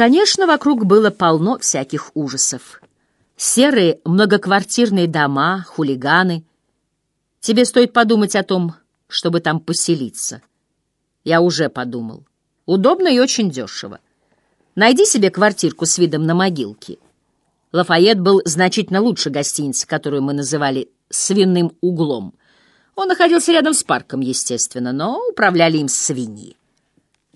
Конечно, вокруг было полно всяких ужасов. Серые многоквартирные дома, хулиганы. Тебе стоит подумать о том, чтобы там поселиться. Я уже подумал. Удобно и очень дешево. Найди себе квартирку с видом на могилки. Лафайет был значительно лучше гостиницы, которую мы называли «свиным углом». Он находился рядом с парком, естественно, но управляли им свиньи.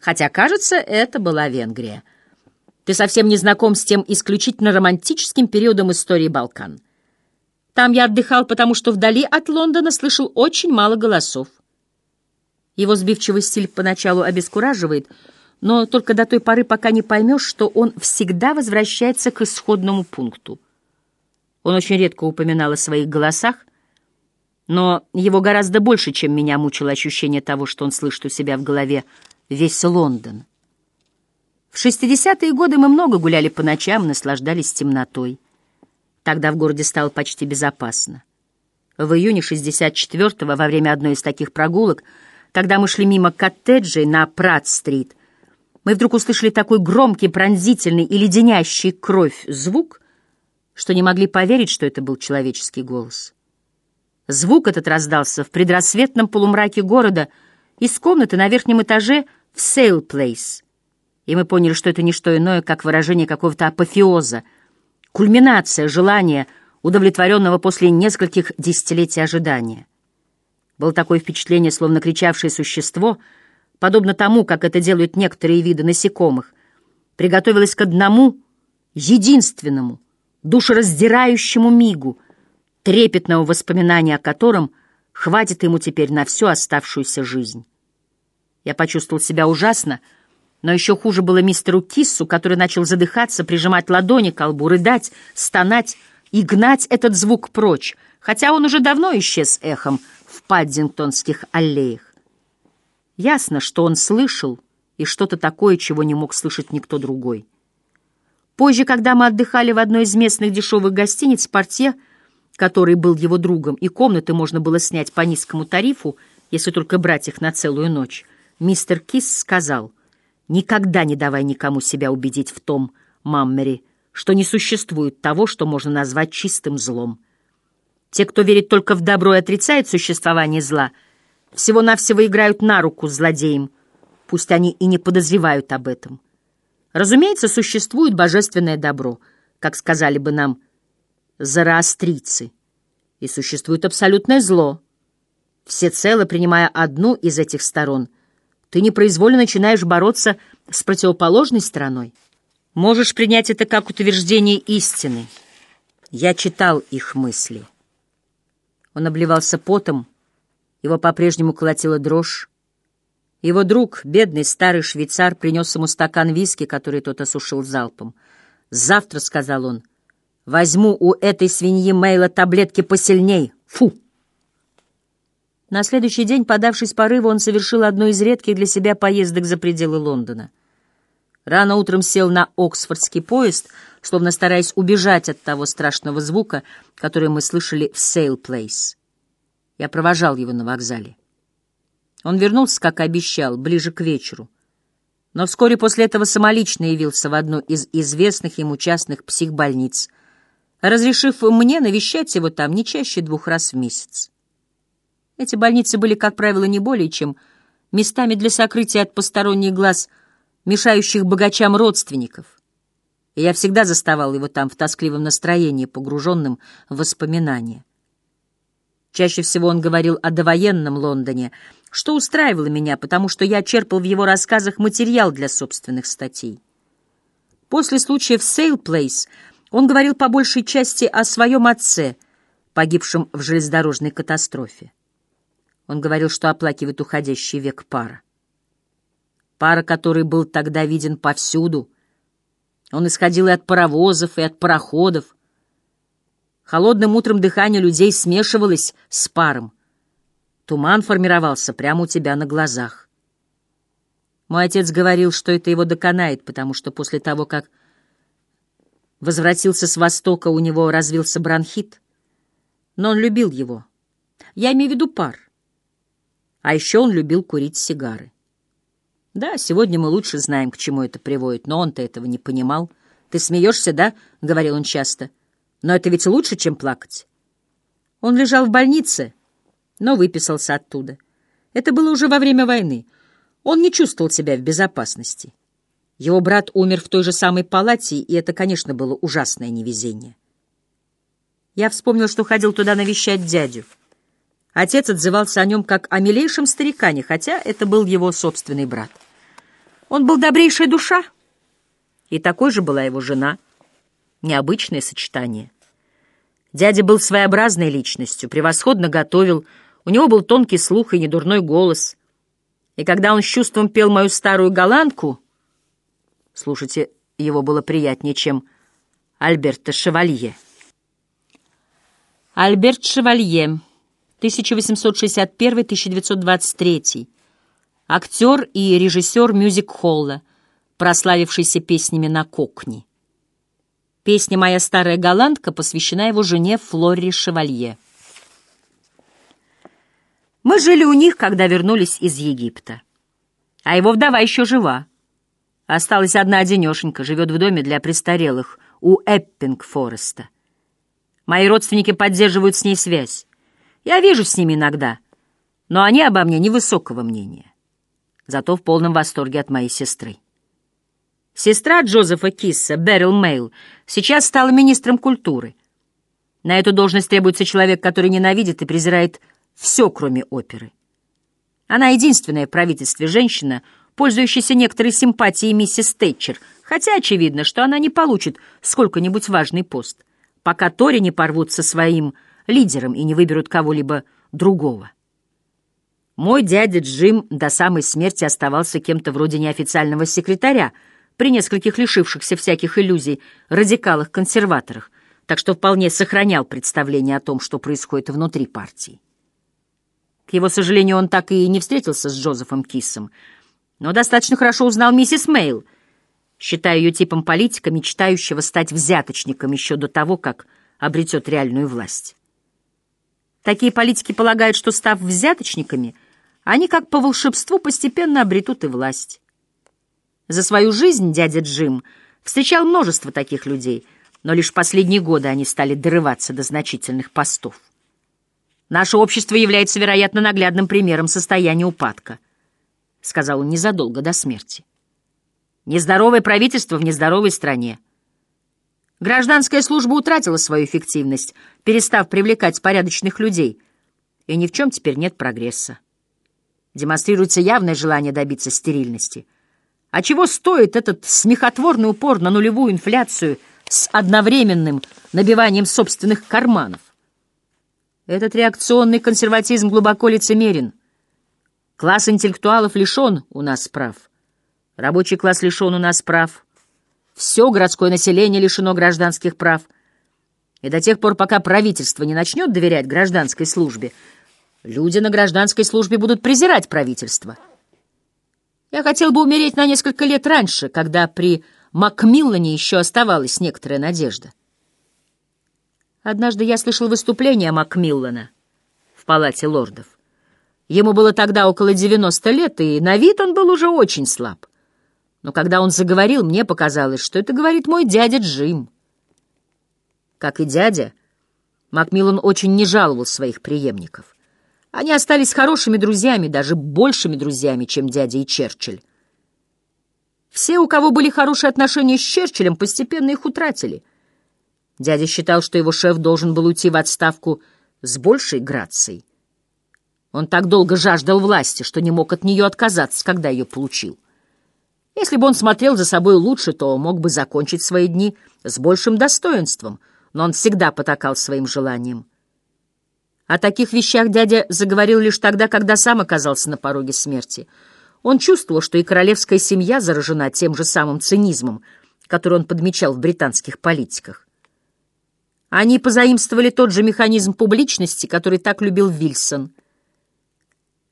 Хотя, кажется, это была Венгрия. Ты совсем не знаком с тем исключительно романтическим периодом истории Балкан. Там я отдыхал, потому что вдали от Лондона слышал очень мало голосов. Его сбивчивый стиль поначалу обескураживает, но только до той поры, пока не поймешь, что он всегда возвращается к исходному пункту. Он очень редко упоминал о своих голосах, но его гораздо больше, чем меня мучило ощущение того, что он слышит у себя в голове весь Лондон. В 60-е годы мы много гуляли по ночам, наслаждались темнотой. Тогда в городе стало почти безопасно. В июне 64-го, во время одной из таких прогулок, когда мы шли мимо коттеджей на Прат-стрит, мы вдруг услышали такой громкий, пронзительный и леденящий кровь звук, что не могли поверить, что это был человеческий голос. Звук этот раздался в предрассветном полумраке города из комнаты на верхнем этаже в Сейл-Плейс — и мы поняли, что это не что иное, как выражение какого-то апофеоза, кульминация желания, удовлетворенного после нескольких десятилетий ожидания. Было такое впечатление, словно кричавшее существо, подобно тому, как это делают некоторые виды насекомых, приготовилось к одному, единственному, душераздирающему мигу, трепетного воспоминания о котором хватит ему теперь на всю оставшуюся жизнь. Я почувствовал себя ужасно, но еще хуже было мистеру Киссу, который начал задыхаться, прижимать ладони к колбу, рыдать, стонать и гнать этот звук прочь, хотя он уже давно исчез эхом в паддингтонских аллеях. Ясно, что он слышал и что-то такое, чего не мог слышать никто другой. Позже, когда мы отдыхали в одной из местных дешевых гостиниц, портье, который был его другом, и комнаты можно было снять по низкому тарифу, если только брать их на целую ночь, мистер Кис сказал — Никогда не давай никому себя убедить в том, Маммери, что не существует того, что можно назвать чистым злом. Те, кто верит только в добро и отрицает существование зла, всего-навсего играют на руку злодеям, пусть они и не подозревают об этом. Разумеется, существует божественное добро, как сказали бы нам зороастрийцы, и существует абсолютное зло. Всецело принимая одну из этих сторон — ты непроизвольно начинаешь бороться с противоположной стороной. Можешь принять это как утверждение истины. Я читал их мысли. Он обливался потом, его по-прежнему колотила дрожь. Его друг, бедный старый швейцар, принес ему стакан виски, который тот осушил залпом. «Завтра», — сказал он, — «возьму у этой свиньи Мейла таблетки посильней. Фу!» На следующий день, подавшись порыву, он совершил одну из редких для себя поездок за пределы Лондона. Рано утром сел на Оксфордский поезд, словно стараясь убежать от того страшного звука, который мы слышали в Сейл-Плейс. Я провожал его на вокзале. Он вернулся, как обещал, ближе к вечеру. Но вскоре после этого самолично явился в одну из известных ему частных психбольниц, разрешив мне навещать его там не чаще двух раз в месяц. Эти больницы были, как правило, не более чем местами для сокрытия от посторонних глаз, мешающих богачам родственников. И я всегда заставал его там в тоскливом настроении, погруженным в воспоминания. Чаще всего он говорил о довоенном Лондоне, что устраивало меня, потому что я черпал в его рассказах материал для собственных статей. После случая в Сейл-Плейс он говорил по большей части о своем отце, погибшем в железнодорожной катастрофе. Он говорил, что оплакивает уходящий век пара. Пара, который был тогда виден повсюду. Он исходил и от паровозов, и от пароходов. Холодным утром дыхание людей смешивалось с паром. Туман формировался прямо у тебя на глазах. Мой отец говорил, что это его доконает, потому что после того, как возвратился с Востока, у него развился бронхит. Но он любил его. Я имею в виду пар. А еще он любил курить сигары. Да, сегодня мы лучше знаем, к чему это приводит, но он-то этого не понимал. «Ты смеешься, да?» — говорил он часто. «Но это ведь лучше, чем плакать». Он лежал в больнице, но выписался оттуда. Это было уже во время войны. Он не чувствовал себя в безопасности. Его брат умер в той же самой палате, и это, конечно, было ужасное невезение. Я вспомнил, что ходил туда навещать дядю. Отец отзывался о нем как о милейшем старикане, хотя это был его собственный брат. Он был добрейшая душа, и такой же была его жена. Необычное сочетание. Дядя был своеобразной личностью, превосходно готовил, у него был тонкий слух и недурной голос. И когда он с чувством пел мою старую голландку, слушайте, его было приятнее, чем Альберта Шевалье. Альберт Шевалье, 1861-1923, актер и режиссер мюзик-холла, прославившийся песнями на кокни. Песня «Моя старая голландка» посвящена его жене Флоре Шевалье. Мы жили у них, когда вернулись из Египта. А его вдова еще жива. Осталась одна одинешенька, живет в доме для престарелых у Эппинг-Фореста. Мои родственники поддерживают с ней связь. Я вижу с ними иногда, но они обо мне невысокого мнения. Зато в полном восторге от моей сестры. Сестра Джозефа Кисса, Берил Мейл, сейчас стала министром культуры. На эту должность требуется человек, который ненавидит и презирает все, кроме оперы. Она единственная в правительстве женщина, пользующаяся некоторой симпатией миссис Тэтчер, хотя очевидно, что она не получит сколько-нибудь важный пост, пока Тори не порвут со своим лидером и не выберут кого-либо другого. Мой дядя Джим до самой смерти оставался кем-то вроде неофициального секретаря — при нескольких лишившихся всяких иллюзий радикалах-консерваторах, так что вполне сохранял представление о том, что происходит внутри партии. К его сожалению, он так и не встретился с Джозефом Киссом, но достаточно хорошо узнал миссис Мейл, считая ее типом политика, мечтающего стать взяточником еще до того, как обретет реальную власть. Такие политики полагают, что, став взяточниками, они как по волшебству постепенно обретут и власть. За свою жизнь дядя Джим встречал множество таких людей, но лишь последние годы они стали дорываться до значительных постов. «Наше общество является, вероятно, наглядным примером состояния упадка», — сказал он незадолго до смерти. «Нездоровое правительство в нездоровой стране. Гражданская служба утратила свою эффективность, перестав привлекать порядочных людей, и ни в чем теперь нет прогресса. Демонстрируется явное желание добиться стерильности — а чего стоит этот смехотворный упор на нулевую инфляцию с одновременным набиванием собственных карманов? Этот реакционный консерватизм глубоко лицемерен. Класс интеллектуалов лишен у нас прав. Рабочий класс лишен у нас прав. Все городское население лишено гражданских прав. И до тех пор, пока правительство не начнет доверять гражданской службе, люди на гражданской службе будут презирать правительство — я хотел бы умереть на несколько лет раньше, когда при Макмиллане еще оставалась некоторая надежда. Однажды я слышал выступление Макмиллана в палате лордов. Ему было тогда около 90 лет, и на вид он был уже очень слаб. Но когда он заговорил, мне показалось, что это говорит мой дядя Джим. Как и дядя, Макмиллан очень не жаловал своих преемников. Они остались хорошими друзьями, даже большими друзьями, чем дядя и Черчилль. Все, у кого были хорошие отношения с Черчиллем, постепенно их утратили. Дядя считал, что его шеф должен был уйти в отставку с большей грацией. Он так долго жаждал власти, что не мог от нее отказаться, когда ее получил. Если бы он смотрел за собой лучше, то мог бы закончить свои дни с большим достоинством, но он всегда потакал своим желаниям. О таких вещах дядя заговорил лишь тогда, когда сам оказался на пороге смерти. Он чувствовал, что и королевская семья заражена тем же самым цинизмом, который он подмечал в британских политиках. Они позаимствовали тот же механизм публичности, который так любил Вильсон.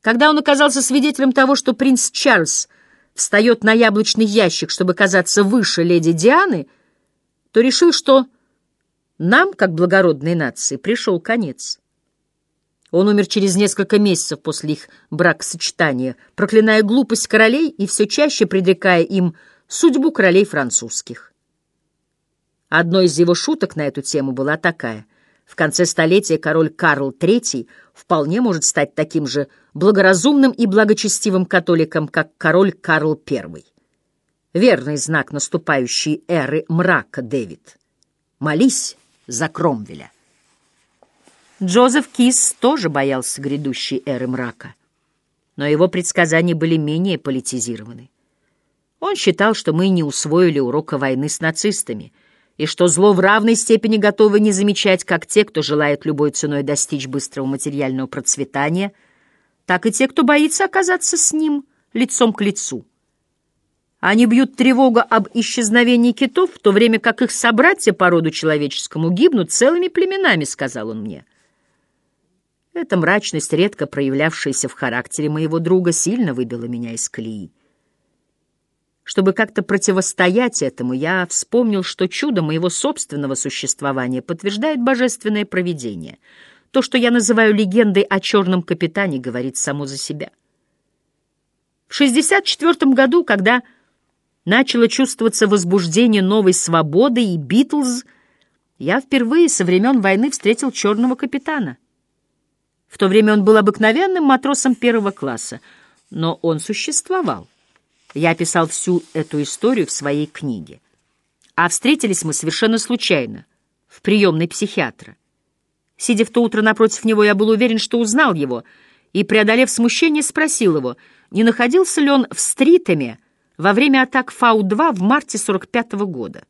Когда он оказался свидетелем того, что принц Чарльз встает на яблочный ящик, чтобы казаться выше леди Дианы, то решил, что нам, как благородной нации, пришел конец. Он умер через несколько месяцев после их бракосочетания, проклиная глупость королей и все чаще предрекая им судьбу королей французских. Одной из его шуток на эту тему была такая. В конце столетия король Карл III вполне может стать таким же благоразумным и благочестивым католиком, как король Карл I. Верный знак наступающей эры мрака, Дэвид. Молись за Кромвеля. Джозеф Кис тоже боялся грядущей эры мрака, но его предсказания были менее политизированы. Он считал, что мы не усвоили урока войны с нацистами, и что зло в равной степени готовы не замечать как те, кто желает любой ценой достичь быстрого материального процветания, так и те, кто боится оказаться с ним лицом к лицу. Они бьют тревогу об исчезновении китов, в то время как их собратья по роду человеческому гибнут целыми племенами, сказал он мне. Эта мрачность, редко проявлявшаяся в характере моего друга, сильно выбила меня из колеи. Чтобы как-то противостоять этому, я вспомнил, что чудо моего собственного существования подтверждает божественное провидение. То, что я называю легендой о черном капитане, говорит само за себя. В 64 году, когда начало чувствоваться возбуждение новой свободы и Битлз, я впервые со времен войны встретил черного капитана. В то время он был обыкновенным матросом первого класса, но он существовал. Я описал всю эту историю в своей книге. А встретились мы совершенно случайно, в приемной психиатра. Сидя в то утро напротив него, я был уверен, что узнал его, и, преодолев смущение, спросил его, не находился ли он в Стритеме во время атак Фау-2 в марте 45 -го года.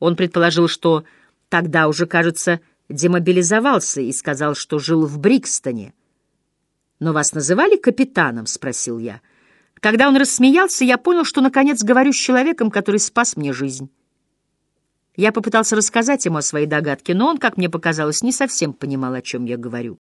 Он предположил, что тогда уже, кажется, демобилизовался и сказал, что жил в Брикстоне. «Но вас называли капитаном?» — спросил я. Когда он рассмеялся, я понял, что, наконец, говорю с человеком, который спас мне жизнь. Я попытался рассказать ему о своей догадке, но он, как мне показалось, не совсем понимал, о чем я говорю.